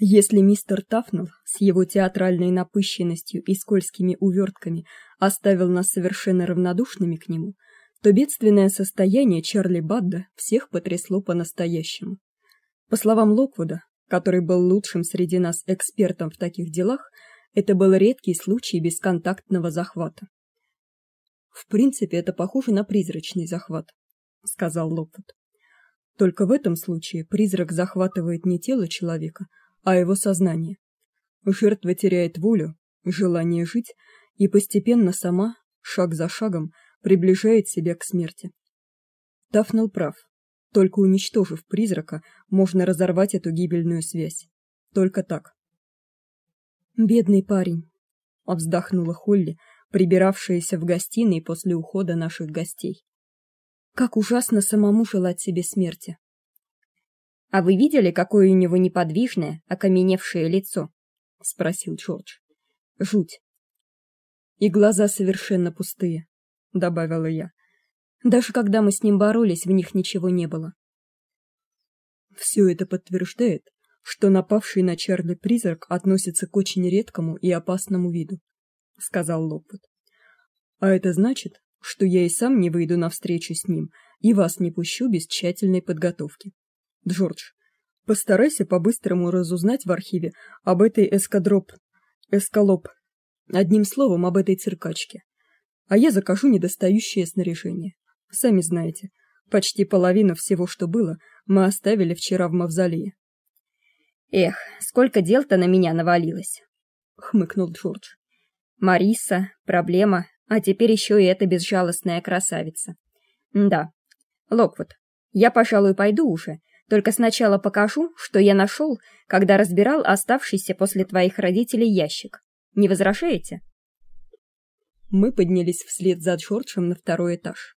Если мистер Тафнелл с его театральной напыщенностью и скользкими увертками оставил нас совершенно равнодушными к нему, то бедственное состояние Чарли Бадда всех потрясло по-настоящему. По словам Локвуда, который был лучшим среди нас экспертом в таких делах, это был редкий случай бесконтактного захвата. В принципе, это похоже на призрачный захват, сказал Локвуд. Только в этом случае призрак захватывает не тело человека, а его сознание. Жертва теряет волю, желание жить и постепенно сама, шаг за шагом, приближает себя к смерти. Тафнел прав. Только уничтожив призрака, можно разорвать эту гибельную связь. Только так. Бедный парень, вздохнула Холли, прибиравшаяся в гостиной после ухода наших гостей. Как ужасно самому желать себе смерти. А вы видели, какое у него неподвижное, окаменевшее лицо? спросил Джордж. Жуть. И глаза совершенно пустые, добавила я. Даже когда мы с ним боролись, в них ничего не было. Все это подтверждает, что напавший на Чарли призрак относится к очень редкому и опасному виду, сказал Локвуд. А это значит, что я и сам не выйду на встречу с ним и вас не пущу без тщательной подготовки. Джордж, постарайся по-быстрому разузнать в архиве об этой эскадроп, эскалоп, одним словом об этой циркачке. А я закажу недостающее снаряжение. Сами знаете, почти половину всего, что было, мы оставили вчера в мавзолее. Эх, сколько дел-то на меня навалилось, хмыкнул Джордж. Мариса, проблема, а теперь еще и эта безжалостная красавица. Да. Локвуд, я, пожалуй, пойду уже, только сначала покажу, что я нашел, когда разбирал оставшийся после твоих родителей ящик. Не возражаете? Мы поднялись вслед за Джорджем на второй этаж.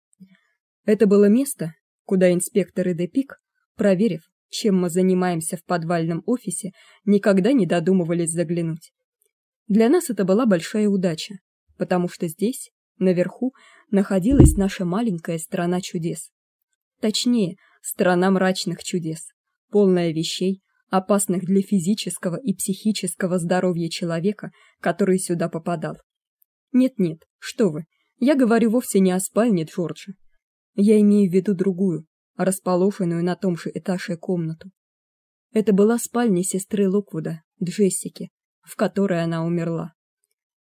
Это было место, куда инспекторы Депик, проверив, чем мы занимаемся в подвальном офисе, никогда не додумывались заглянуть. Для нас это была большая удача, потому что здесь, наверху, находилась наша маленькая страна чудес. Точнее, страна мрачных чудес, полная вещей, опасных для физического и психического здоровья человека, который сюда попадал. Нет-нет, что вы? Я говорю вовсе не о спальне Джорджа. Я имею в виду другую, расположенную на том же этаже комнату. Это была спальня сестры Локвуда, Джессики, в которой она умерла.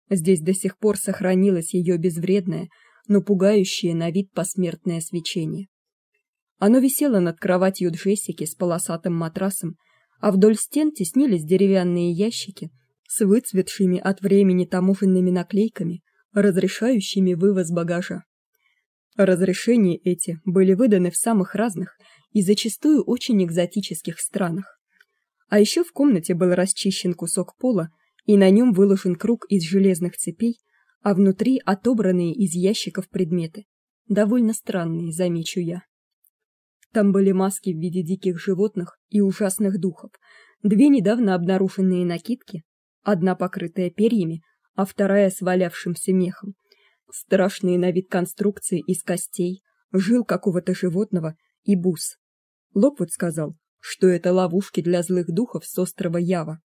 Здесь до сих пор сохранилось ее безвредное, но пугающее на вид посмертное свечение. Оно висело над кроватью Джессики с полосатым матрасом, а вдоль стен теснились деревянные ящики с выцветшими от времени таможенными наклейками, разрешающими вывоз багажа. Разрешения эти были выданы в самых разных и зачастую очень экзотических странах. А еще в комнате был расчищен кусок пола, и на нем выложен круг из железных цепей, а внутри отобранные из ящиков предметы. Довольно странные, замечу я. Там были маски в виде диких животных и ужасных духов, две недавно обнаруженные накидки, одна покрытая перьями, а вторая с валявшимся мехом. Страшные на вид конструкции из костей, жил какого-то животного и бус. Локвуд сказал, что это ловушки для злых духов с острова Ява.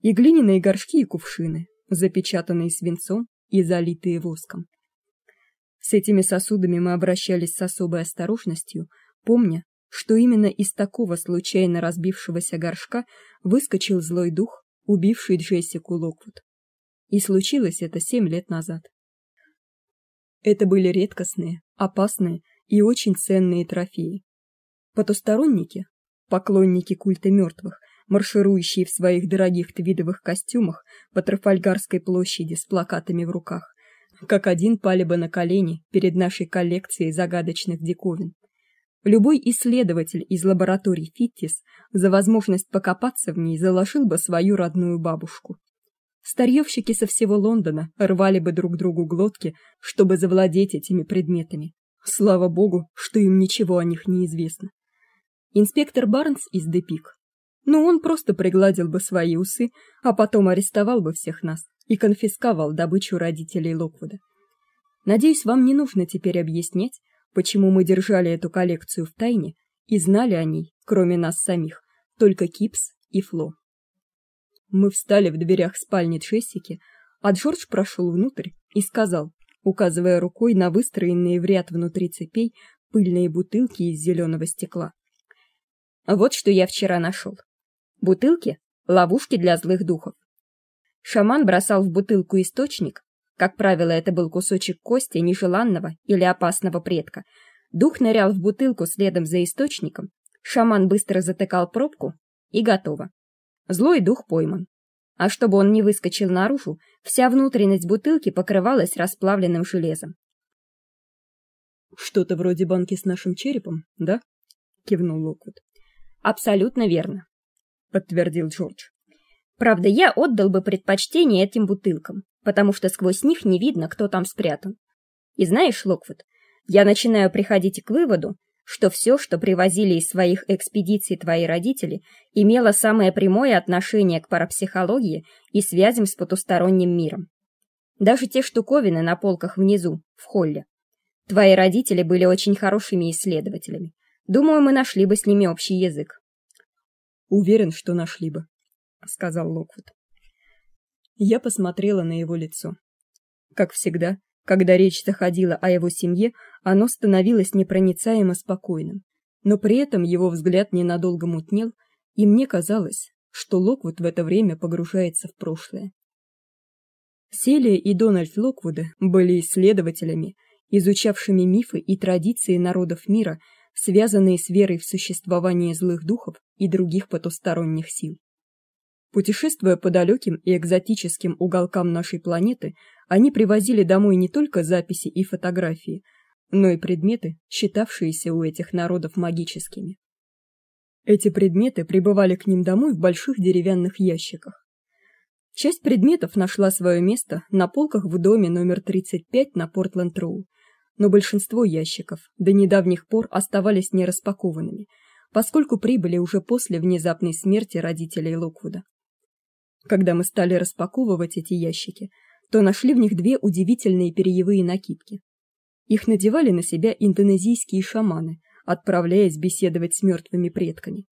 И глиняные горшки и кувшины, запечатанные свинцом и залитые воском. С этими сосудами мы обращались с особой осторожностью, помня, что именно из такого случайно разбившегося горшка выскочил злой дух, убивший Джессику Локвуд. И случилось это семь лет назад. Это были редкостные, опасные и очень ценные трофеи. Потусторонники, поклонники культа мертвых, марширующие в своих дорогих твидовых костюмах по Трафальгарской площади с плакатами в руках, как один пали бы на колени перед нашей коллекцией загадочных диковин. Любой исследователь из лаборатории Фиттис за возможность покопаться в ней заложил бы свою родную бабушку. Старьевщики со всего Лондона рвали бы друг другу глотки, чтобы завладеть этими предметами. Слава богу, что им ничего о них не известно. Инспектор Барнс из Депик. Ну, он просто пригладил бы свои усы, а потом арестовал бы всех нас и конфисковал добычу родителей Локвуда. Надеюсь, вам не нужно теперь объяснять, почему мы держали эту коллекцию в тайне и знали о ней, кроме нас самих, только Кипс и Фло. Мы встали в дверях спальни Джессики, а Джордж прошел внутрь и сказал, указывая рукой на выстроенные в ряд внутри цепей пыльные бутылки из зеленого стекла. Вот что я вчера нашел. Бутылки ловушки для злых духов. Шаман бросал в бутылку источник, как правило, это был кусочек кости нежеланного или опасного предка. Дух нырял в бутылку следом за источником, шаман быстро затыкал пробку и готово. Злой дух пойман. А чтобы он не выскочил наружу, вся внутренность бутылки покрывалась расплавленным железом. Что-то вроде банки с нашим черепом, да? кивнул Локвуд. Абсолютно верно, подтвердил Джордж. Правда, я отдал бы предпочтение этим бутылкам, потому что сквозь них не видно, кто там спрятан. И знаешь, Локвуд, я начинаю приходить к выводу, что все, что привозили из своих экспедиций твои родители, имело самое прямое отношение к парапсихологии и связям с потусторонним миром. Даже те штуковины на полках внизу, в холле. Твои родители были очень хорошими исследователями. Думаю, мы нашли бы с ними общий язык. Уверен, что нашли бы, сказал Локвуд. Я посмотрела на его лицо. Как всегда, когда речь заходила о его семье, оно становилось непроницаемо спокойным, но при этом его взгляд ненадолго мутнел, и мне казалось, что Локвуд в это время погружается в прошлое. Селия и Дональд Локвуды были исследователями, изучавшими мифы и традиции народов мира, связанные с верой в существование злых духов и других потусторонних сил. Путешествуя по далеким и экзотическим уголкам нашей планеты, они привозили домой не только записи и фотографии, но и предметы, считавшиеся у этих народов магическими. Эти предметы прибывали к ним домой в больших деревянных ящиках. Часть предметов нашла свое место на полках в доме номер 35 на Портленд-Роу, но большинство ящиков до недавних пор оставались нераспакованными, поскольку прибыли уже после внезапной смерти родителей Локвуда. Когда мы стали распаковывать эти ящики, то нашли в них две удивительные перьевые накидки. Их надевали на себя индонезийские шаманы, отправляясь беседовать с мертвыми предками.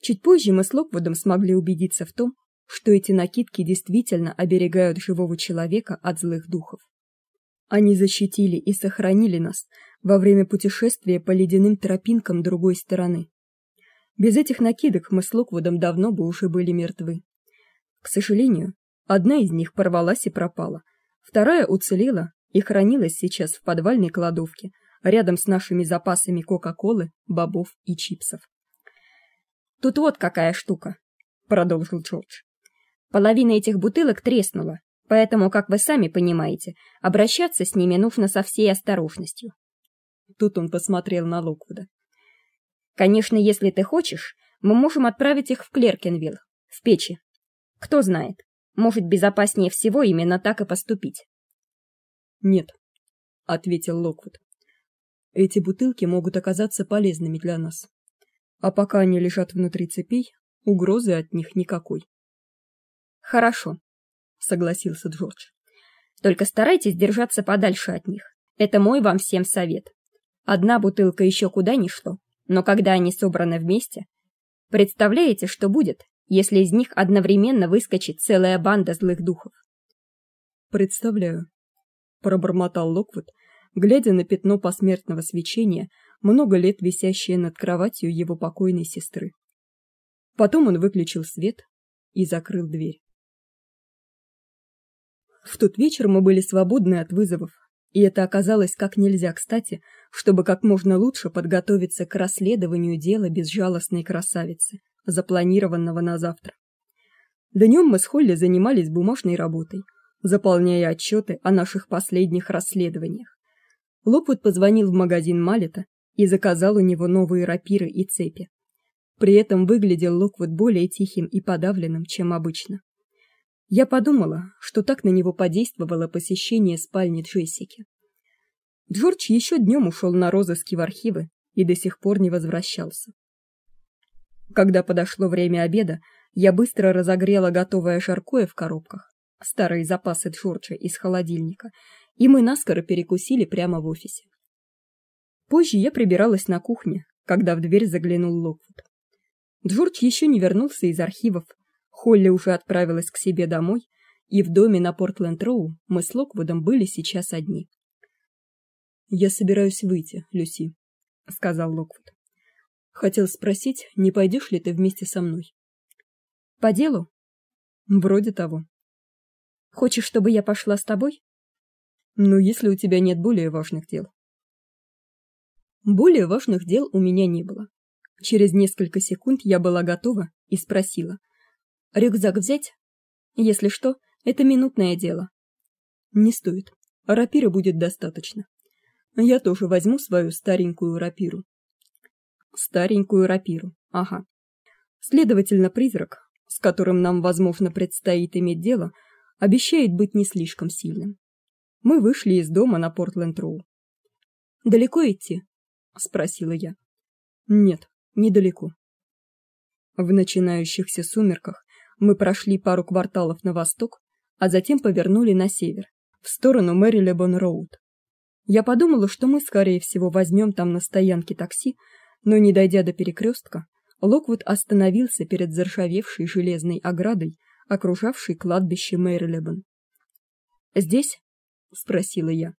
Чуть позже мы с Локвудом смогли убедиться в том, что эти накидки действительно оберегают живого человека от злых духов. Они защитили и сохранили нас во время путешествия по ледяным тропинкам другой стороны. Без этих накидок мы с Локвудом давно бы уже были мертвы. К сожалению, одна из них порвалась и пропала. Вторая уцелела и хранилась сейчас в подвальной кладовке, рядом с нашими запасами кока-колы, бобов и чипсов. Тут вот какая штука, продолжил Джордж. Половина этих бутылок треснула, поэтому, как вы сами понимаете, обращаться с ними нужно со всей осторожностью. Тут он посмотрел на Локвуда. Конечно, если ты хочешь, мы можем отправить их в Клеркенвилл, в печи, кто знает, может, безопаснее всего именно так и поступить. Нет, ответил Локвуд. Эти бутылки могут оказаться полезными для нас. А пока они лежат внутри цепей, угрозы от них никакой. Хорошо, согласился Джордж. Только старайтесь держаться подальше от них. Это мой вам всем совет. Одна бутылка еще куда ни шло, но когда они собраны вместе, представляете, что будет, если из них одновременно выскочит целая банда злых духов. Представляю, пробормотал Локвуд, глядя на пятно посмертного свечения, много лет висящее над кроватью его покойной сестры. Потом он выключил свет и закрыл дверь. В тот вечер мы были свободны от вызовов, и это оказалось как нельзя кстати, чтобы как можно лучше подготовиться к расследованию дела безжалостной красавицы запланированного на завтра. Днем мы с Холли занимались бумажной работой, заполняя отчеты о наших последних расследованиях. Лопут позвонил в магазин Малета и заказал у него новые рапиры и цепи. При этом выглядел Локвуд более тихим и подавленным, чем обычно. Я подумала, что так на него подействовало посещение спальни Джессики. Джордж еще днем ушел на розыски в архивы и до сих пор не возвращался. Когда подошло время обеда, я быстро разогрела готовое жаркое в коробках, старые запасы Джорджа из холодильника, и мы наскоро перекусили прямо в офисе. Позже я прибиралась на кухне, когда в дверь заглянул Локвуд. Джордж еще не вернулся из архивов. Холли уже отправилась к себе домой, и в доме на Портленд-Роу мы с Локвудом были сейчас одни. Я собираюсь выйти, Люси, сказал Локвуд. Хотел спросить, не пойдешь ли ты вместе со мной? По делу? Вроде того. Хочешь, чтобы я пошла с тобой? Ну, если у тебя нет более важных дел. Более важных дел у меня не было. Через несколько секунд я была готова и спросила: "Рюкзак взять? Если что, это минутное дело". Не стоит. Рапира будет достаточно. Я тоже возьму свою старенькую рапиру. Старенькую рапиру. Ага. Следовательно, призрак, с которым нам, возможно, предстоит иметь дело, обещает быть не слишком сильным. Мы вышли из дома на Портленд-Роу. Далеко идти? спросила я. Нет, недалеко. В начинающихся сумерках мы прошли пару кварталов на восток, а затем повернули на север, в сторону Мэрилебон-роуд. Я подумала, что мы скорее всего возьмем там на стоянке такси, но не дойдя до перекрестка, Локвуд остановился перед заржавевшей железной оградой, окружавшей кладбище Мэрилебон. "Здесь?" спросила я.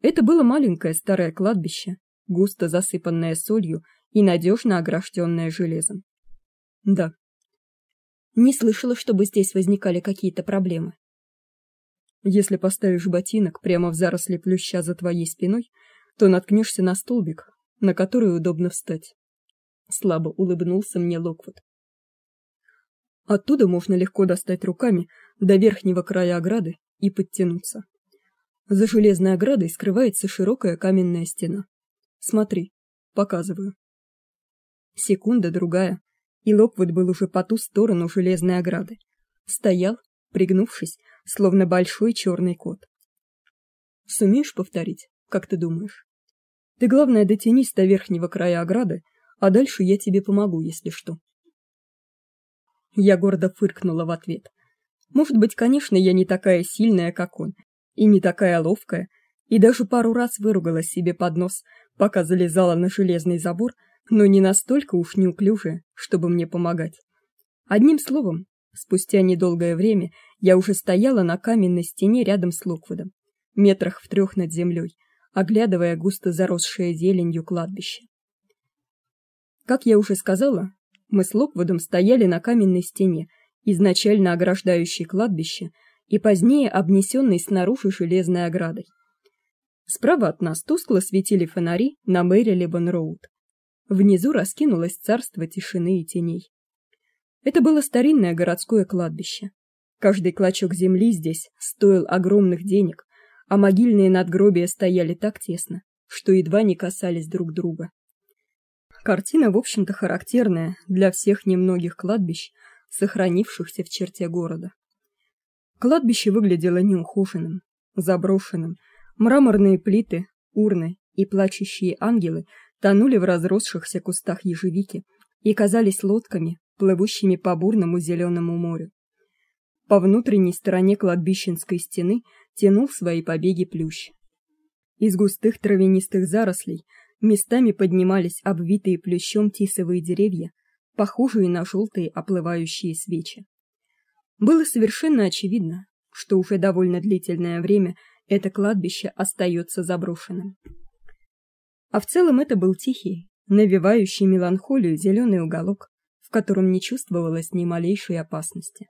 Это было маленькое старое кладбище, густо засыпанное солью и надежно огражденное железом. Да. Не слышала, чтобы здесь возникали какие-то проблемы. Если поставишь ботинок прямо в заросли плюща за твоей спиной, то наткнешься на столбик, на который удобно встать. Слабо улыбнулся мне Локвуд. Оттуда можно легко достать руками до верхнего края ограды и подтянуться. За железной оградой скрывается широкая каменная стена. Смотри, показываю. Секунда другая, и Локвуд был уже по ту сторону железной ограды. Стоял, пригнувшись, словно большой черный кот. Сумеешь повторить, как ты думаешь? Ты главное дотянись до верхнего края ограды, а дальше я тебе помогу, если что. Я гордо фыркнула в ответ. Может быть, конечно, я не такая сильная, как он, и не такая ловкая, и даже пару раз выругалась себе под нос, пока залезала на железный забор, но не настолько уж неуклюжая, чтобы мне помогать. Одним словом, спустя недолгое время я уже стояла на каменной стене рядом с Локвудом, метрах в трех над землей, оглядывая густо заросшее зеленью кладбище. Как я уже сказала, мы с Локвудом стояли на каменной стене, изначально ограждающей кладбище, и позднее обнесенной снаружи железной оградой. Справа от нас тускло светили фонари на Мэрилебон-роуд. Внизу раскинулось царство тишины и теней. Это было старинное городское кладбище. Каждый клочок земли здесь стоил огромных денег, а могильные надгробия стояли так тесно, что едва не касались друг друга. Картина, в общем-то, характерная для всех немногих кладбищ, сохранившихся в черте города. Кладбище выглядело неухоженным, заброшенным, Мраморные плиты, урны и плачущие ангелы тонули в разросшихся кустах ежевики и казались лодками, плывущими по бурному зеленому морю. По внутренней стороне кладбищенской стены тянул свои побеги плющ. Из густых травянистых зарослей местами поднимались обвитые плющом тисовые деревья, похожие на желтые оплывающие свечи. Было совершенно очевидно, что уже довольно длительное время это кладбище остается заброшенным. А в целом это был тихий, навевающий меланхолию зеленый уголок, в котором не чувствовалось ни малейшей опасности.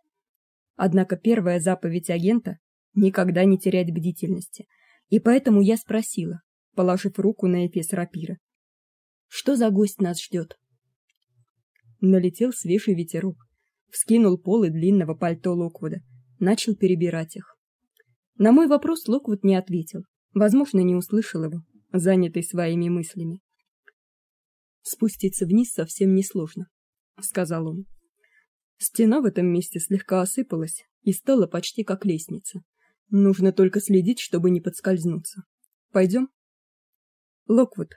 Однако первая заповедь агента никогда не терять бдительности, и поэтому я спросила, положив руку на эфес рапира: "Что за гость нас ждет? Налетел свежий ветерок, вскинул полы длинного пальто Локвуда, начал перебирать их. На мой вопрос Локвуд не ответил. Возможно, не услышал его, занятый своими мыслями. Спуститься вниз совсем несложно, сказал он. Стена в этом месте слегка осыпалась и стала почти как лестница. Нужно только следить, чтобы не подскользнуться. Пойдем? Локвуд,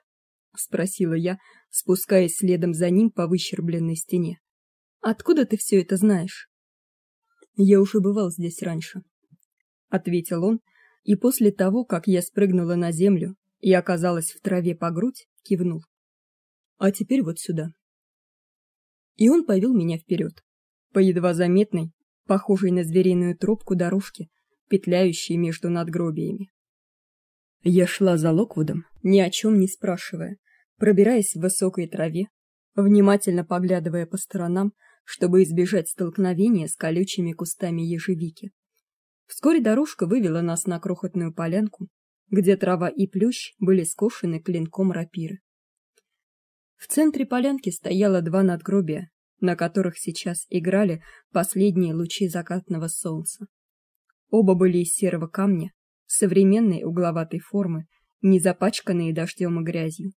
спросила я, спускаясь следом за ним по выщербленной стене. Откуда ты все это знаешь? Я уже бывал здесь раньше, ответил он, и после того, как я спрыгнула на землю и оказалась в траве по грудь, кивнул. А теперь вот сюда. И он повел меня вперед. по едва заметной, похожей на звериную тропку дорожке, петляющей между надгробиями. Я шла за Локвудом, ни о чем не спрашивая, пробираясь в высокой траве, внимательно поглядывая по сторонам, чтобы избежать столкновения с колючими кустами ежевики. Вскоре дорожка вывела нас на крохотную полянку, где трава и плющ были скошены клинком рапиры. В центре полянки стояло два надгробия, на которых сейчас играли последние лучи закатного солнца. Оба были из серого камня, современной угловатой формы, не запачканные дождем и грязью.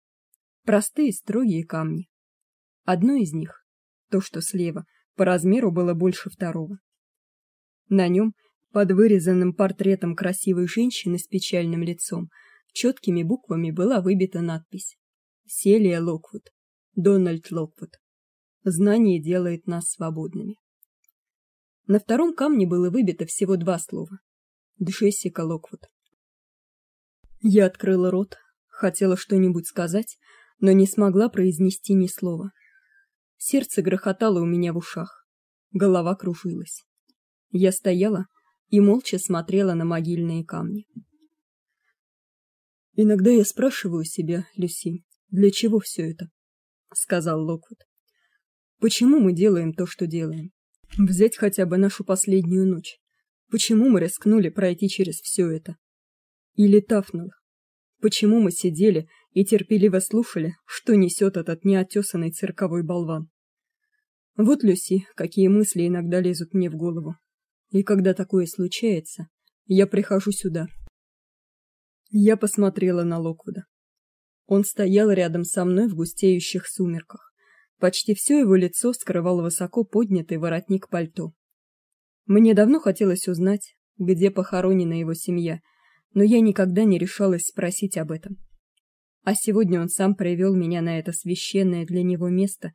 Простые строгие камни. Одно из них, то, что слева, по размеру было больше второго. На нем, под вырезанным портретом красивой женщины с печальным лицом, четкими буквами была выбита надпись: Селия Локвуд, Дональд Локвуд. Знание делает нас свободными. На втором камне было выбито всего два слова: Джессика Локвуд. Я открыла рот, хотела что-нибудь сказать, но не смогла произнести ни слова. Сердце грохотало у меня в ушах, голова кружилась. Я стояла и молча смотрела на могильные камни. Иногда я спрашиваю себя, Люси, для чего все это? сказал Локвуд. Почему мы делаем то, что делаем? Взять хотя бы нашу последнюю ночь. Почему мы рискнули пройти через все это? Или Тафнул? Почему мы сидели и терпеливо слушали, что несет этот неотесанный цирковой болван? Вот, Люси, какие мысли иногда лезут мне в голову. И когда такое случается, я прихожу сюда. Я посмотрела на Локвуда. Он стоял рядом со мной в густеющих сумерках. Почти все его лицо скрывал высоко поднятый воротник пальто. Мне давно хотелось узнать, где похоронена его семья, но я никогда не решалась спросить об этом. А сегодня он сам привел меня на это священное для него место,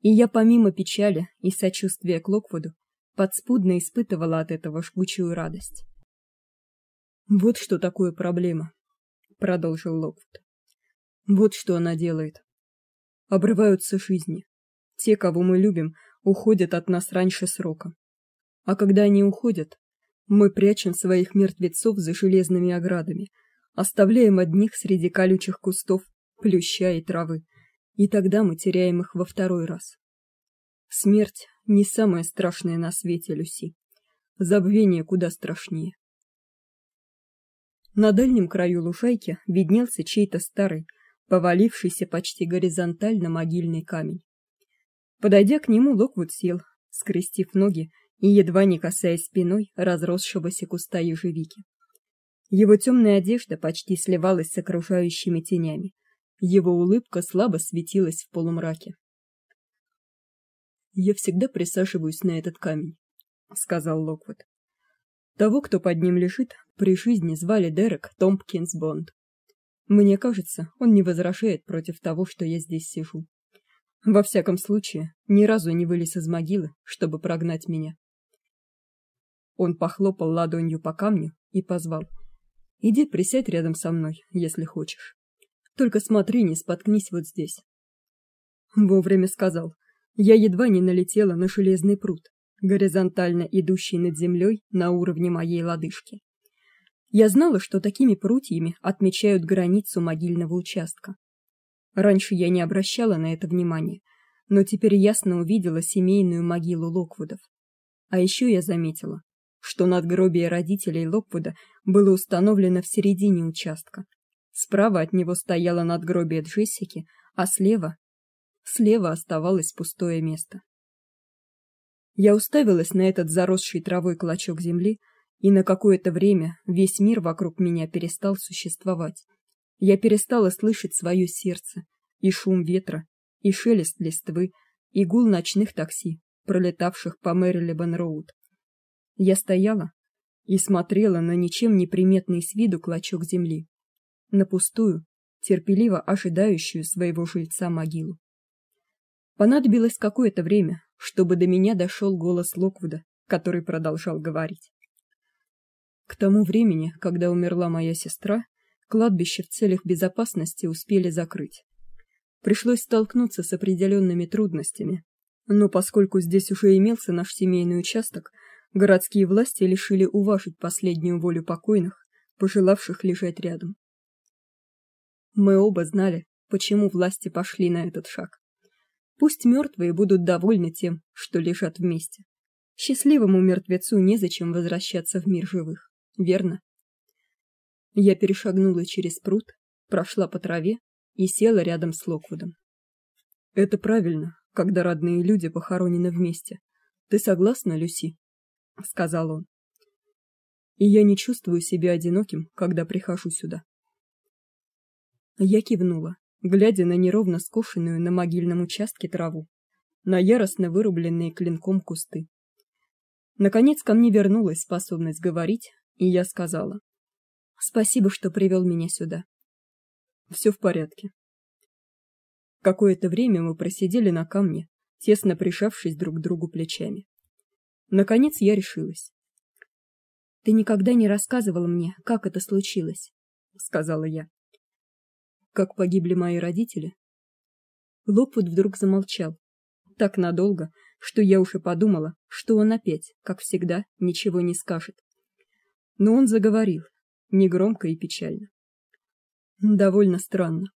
и я помимо печали и сочувствия к Локвуду подспудно испытывала от этого жгучую радость. Вот что такое проблема, продолжил Локвуд. Вот что она делает. Обрываются жизни. Те, кого мы любим, уходят от нас раньше срока. А когда они уходят, мы прячем своих мертвецов за железными оградами, оставляем одних среди колючих кустов, плюща и травы, и тогда мы теряем их во второй раз. Смерть не самое страшное на свете, Люси. Забвение куда страшнее. На дальнем краю лужайки виднелся чей-то старый, повалившийся почти горизонтально могильный камень. Подойдя к нему, Локвуд сел, скрестив ноги и едва не касаясь спиной разросшегося куста ежевики. Его темная одежда почти сливалась с окружающими тенями. Его улыбка слабо светилась в полумраке. Я всегда присаживаюсь на этот камень, сказал Локвуд. Того, кто под ним лежит, при жизни звали Дерек Томпкинс Бонд. Мне кажется, он не возражает против того, что я здесь сижу. Во всяком случае, ни разу не вылез из могилы, чтобы прогнать меня. Он похлопал ладонью по камню и позвал: "Иди присядь рядом со мной, если хочешь. Только смотри, не споткнись вот здесь". Вовремя сказал. Я едва не налетела на железный пруд, горизонтально идущий над землей на уровне моей лодыжки. Я знала, что такими прутьями отмечают границу могильного участка. Раньше я не обращала на это внимания, но теперь ясно увидела семейную могилу Локвудов. А еще я заметила, что надгробие родителей Локвуда было установлено в середине участка. Справа от него стояло надгробие Джессики, а слева слева оставалось пустое место. Я уставилась на этот заросший травой клочок земли, и на какое-то время весь мир вокруг меня перестал существовать. Я перестала слышать свое сердце, и шум ветра, и шелест листвы, и гул ночных такси, пролетавших по Мэрилебен-роуд. Я стояла и смотрела на ничем не приметный с виду клочок земли, на пустую, терпеливо ожидающую своего жильца могилу. Понадобилось какое-то время, чтобы до меня дошел голос Локвуда, который продолжал говорить. К тому времени, когда умерла моя сестра, кладбище в целях безопасности успели закрыть. Пришлось столкнуться с определенными трудностями, Но поскольку здесь уже имелся наш семейный участок, городские власти решили уважить последнюю волю покойных, пожелавших лежать рядом. Мы оба знали, почему власти пошли на этот шаг. Пусть мертвые будут довольны тем, что лежат вместе. Счастливому мертвецу незачем возвращаться в мир живых, верно? Я перешагнула через пруд, прошла по траве и села рядом с Локвудом. Это правильно, когда родные люди похоронены вместе. Ты согласна, Люси? сказал он. И я не чувствую себя одиноким, когда прихожу сюда. Я кивнула, глядя на неровно скошенную на могильном участке траву, на яростно вырубленные клинком кусты. Наконец ко мне вернулась способность говорить, и я сказала: "Спасибо, что привел меня сюда. Все в порядке". Какое-то время мы просидели на камне, тесно прижавшись друг к другу плечами. Наконец я решилась. Ты никогда не рассказывал мне, как это случилось, сказала я как погибли мои родители. Локвуд вдруг замолчал, так надолго, что я уже подумала, что он опять, как всегда, ничего не скажет. Но он заговорил, негромко и печально. Довольно странно.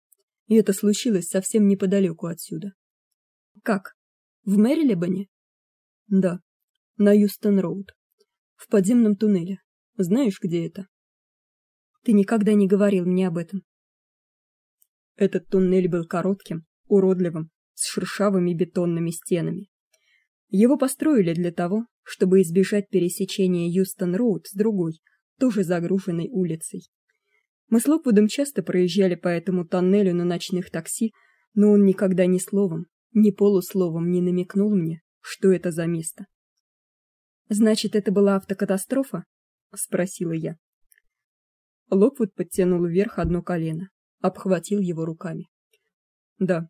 И это случилось совсем неподалеку отсюда. Как? В Мэрилебоне? Да, на Юстон-роуд. В подземном туннеле. Знаешь, где это? Ты никогда не говорил мне об этом. Этот туннель был коротким, уродливым, с шершавыми бетонными стенами. Его построили для того, чтобы избежать пересечения Юстон-роуд с другой, тоже загруженной улицей. Мы с Локвудом часто проезжали по этому тоннелю на ночных такси, но он никогда ни словом, ни полусловом не намекнул мне, что это за место. Значит, это была автокатастрофа? спросила я. Локвуд подтянул вверх одно колено обхватил его руками. Да.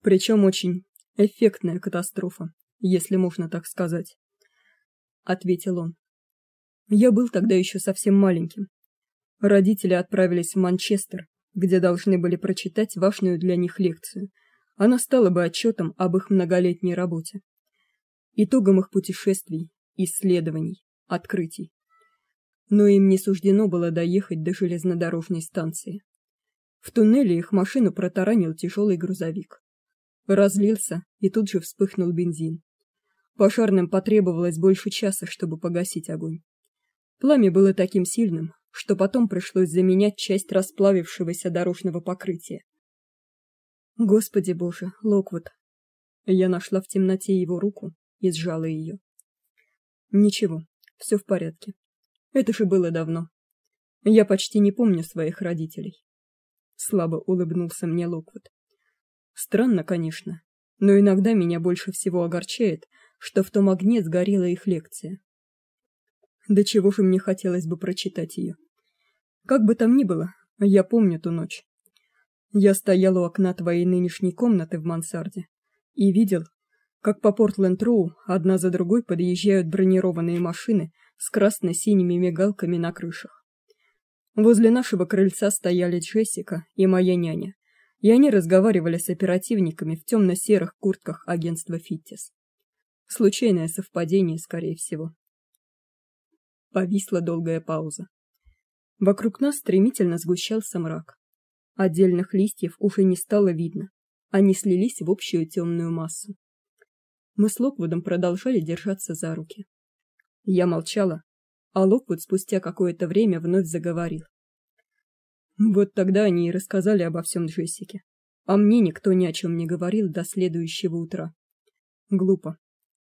Причем очень эффектная катастрофа, если можно так сказать, ответил он. Я был тогда еще совсем маленьким. Родители отправились в Манчестер, где должны были прочитать важную для них лекцию. Она стала бы отчетом об их многолетней работе, итогом их путешествий, исследований, открытий. Но им не суждено было доехать до железнодорожной станции. В туннеле их машину протаранил тяжелый грузовик. Разлился, и тут же вспыхнул бензин. Пожарным потребовалось больше часа, чтобы погасить огонь. Пламя было таким сильным, что потом пришлось заменять часть расплавившегося дорожного покрытия. Господи Боже, Локвуд. Я нашла в темноте его руку и сжала ее. Ничего, все в порядке. Это же было давно. Я почти не помню своих родителей слабо улыбнулся мне Локвуд. Странно, конечно, но иногда меня больше всего огорчает, что в том огне сгорела их лекция. До чего же мне хотелось бы прочитать ее. Как бы там ни было, я помню ту ночь. Я стоял у окна твоей нынешней комнаты в мансарде и видел, как по Портленд-Роу одна за другой подъезжают бронированные машины с красно-синими мигалками на крышах. Возле нашего крыльца стояли Джессика и моя няня, и они разговаривали с оперативниками в темно серых куртках агентства Фиттис. Случайное совпадение, скорее всего. Повисла долгая пауза. Вокруг нас стремительно сгущался мрак. Отдельных листьев уже не стало видно, они слились в общую темную массу. Мы с Локвудом продолжали держаться за руки. Я молчала, а Локвуд спустя какое-то время вновь заговорил. Вот тогда они и рассказали обо всем Джессике. А мне никто ни о чем не говорил до следующего утра. Глупо.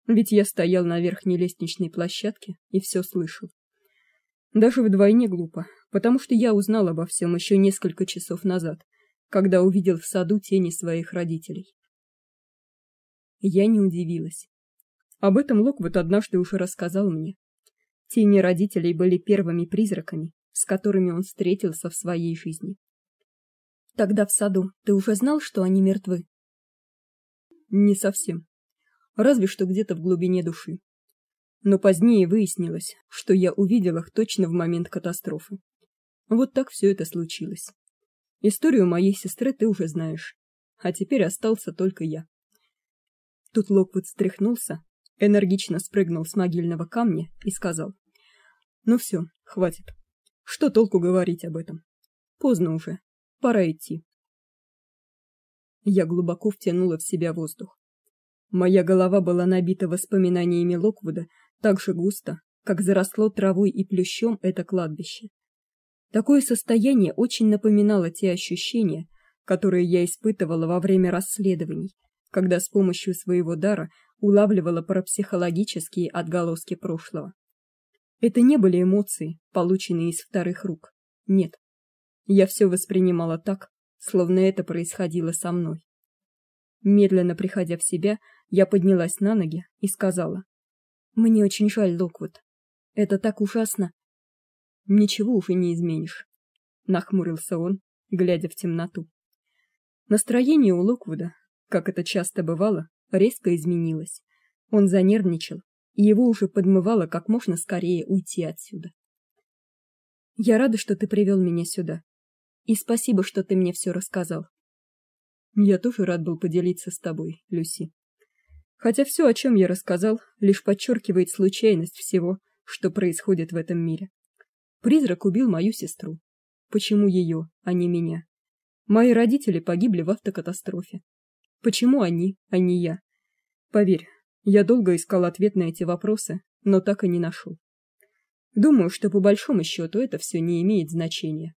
Ведь я стоял на верхней лестничной площадке и все слышал. Даже вдвойне глупо, потому что я узнал обо всем еще несколько часов назад, когда увидел в саду тени своих родителей. Я не удивилась. Об этом Локвуд однажды уже рассказал мне. Тени родителей были первыми призраками, с которыми он встретился в своей жизни. Тогда в саду ты уже знал, что они мертвы? Не совсем. Разве что где-то в глубине души. Но позднее выяснилось, что я увидел их точно в момент катастрофы. Вот так все это случилось. Историю моей сестры ты уже знаешь, а теперь остался только я. Тут Локвуд встряхнулся, энергично спрыгнул с могильного камня и сказал: "Ну все, хватит. Что толку говорить об этом? Поздно уже. Пора идти". Я глубоко втянула в себя воздух. Моя голова была набита воспоминаниями Локвуда так же густо, как заросло травой и плющом это кладбище. Такое состояние очень напоминало те ощущения, которые я испытывала во время расследований, когда с помощью своего дара улавливала парапсихологические отголоски прошлого. Это не были эмоции, полученные из вторых рук. Нет. Я все воспринимала так, словно это происходило со мной. Медленно приходя в себя, я поднялась на ноги и сказала: "Мне очень жаль, Локвуд. Это так ужасно. Ничего уже не изменишь", нахмурился он, глядя в темноту. Настроение у Локвуда, как это часто бывало, резко изменилось. Он занервничал, и его уже подмывало как можно скорее уйти отсюда. Я рада, что ты привел меня сюда. И спасибо, что ты мне все рассказал. Я тоже рад был поделиться с тобой, Люси. Хотя все, о чем я рассказал, лишь подчеркивает случайность всего, что происходит в этом мире. Призрак убил мою сестру. Почему ее, а не меня? Мои родители погибли в автокатастрофе. Почему они, а не я? Поверь, я долго искал ответ на эти вопросы, но так и не нашел. Думаю, что по большому счету это все не имеет значения.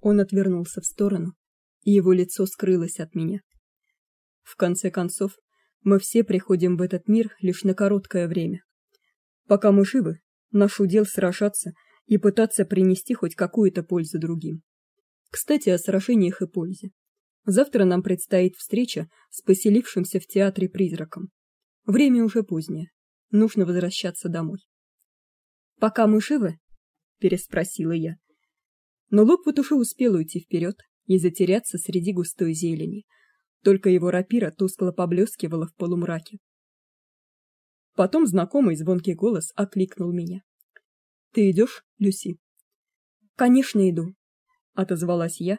Он отвернулся в сторону, и его лицо скрылось от меня. В конце концов, мы все приходим в этот мир лишь на короткое время. Пока мы живы, наш удел сражаться и пытаться принести хоть какую-то пользу другим. Кстати, о сражениях и пользе. Завтра нам предстоит встреча с поселившимся в театре призраком. Время уже позднее. Нужно возвращаться домой. Пока мы живы? переспросила я. Но Локвуд уже успел уйти вперед и затеряться среди густой зелени. Только его рапира тускло поблескивала в полумраке. Потом знакомый звонкий голос окликнул меня. Ты идешь, Люси? Конечно, иду, отозвалась я,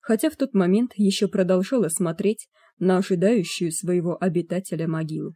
хотя в тот момент еще продолжала смотреть на ожидающую своего обитателя могилу.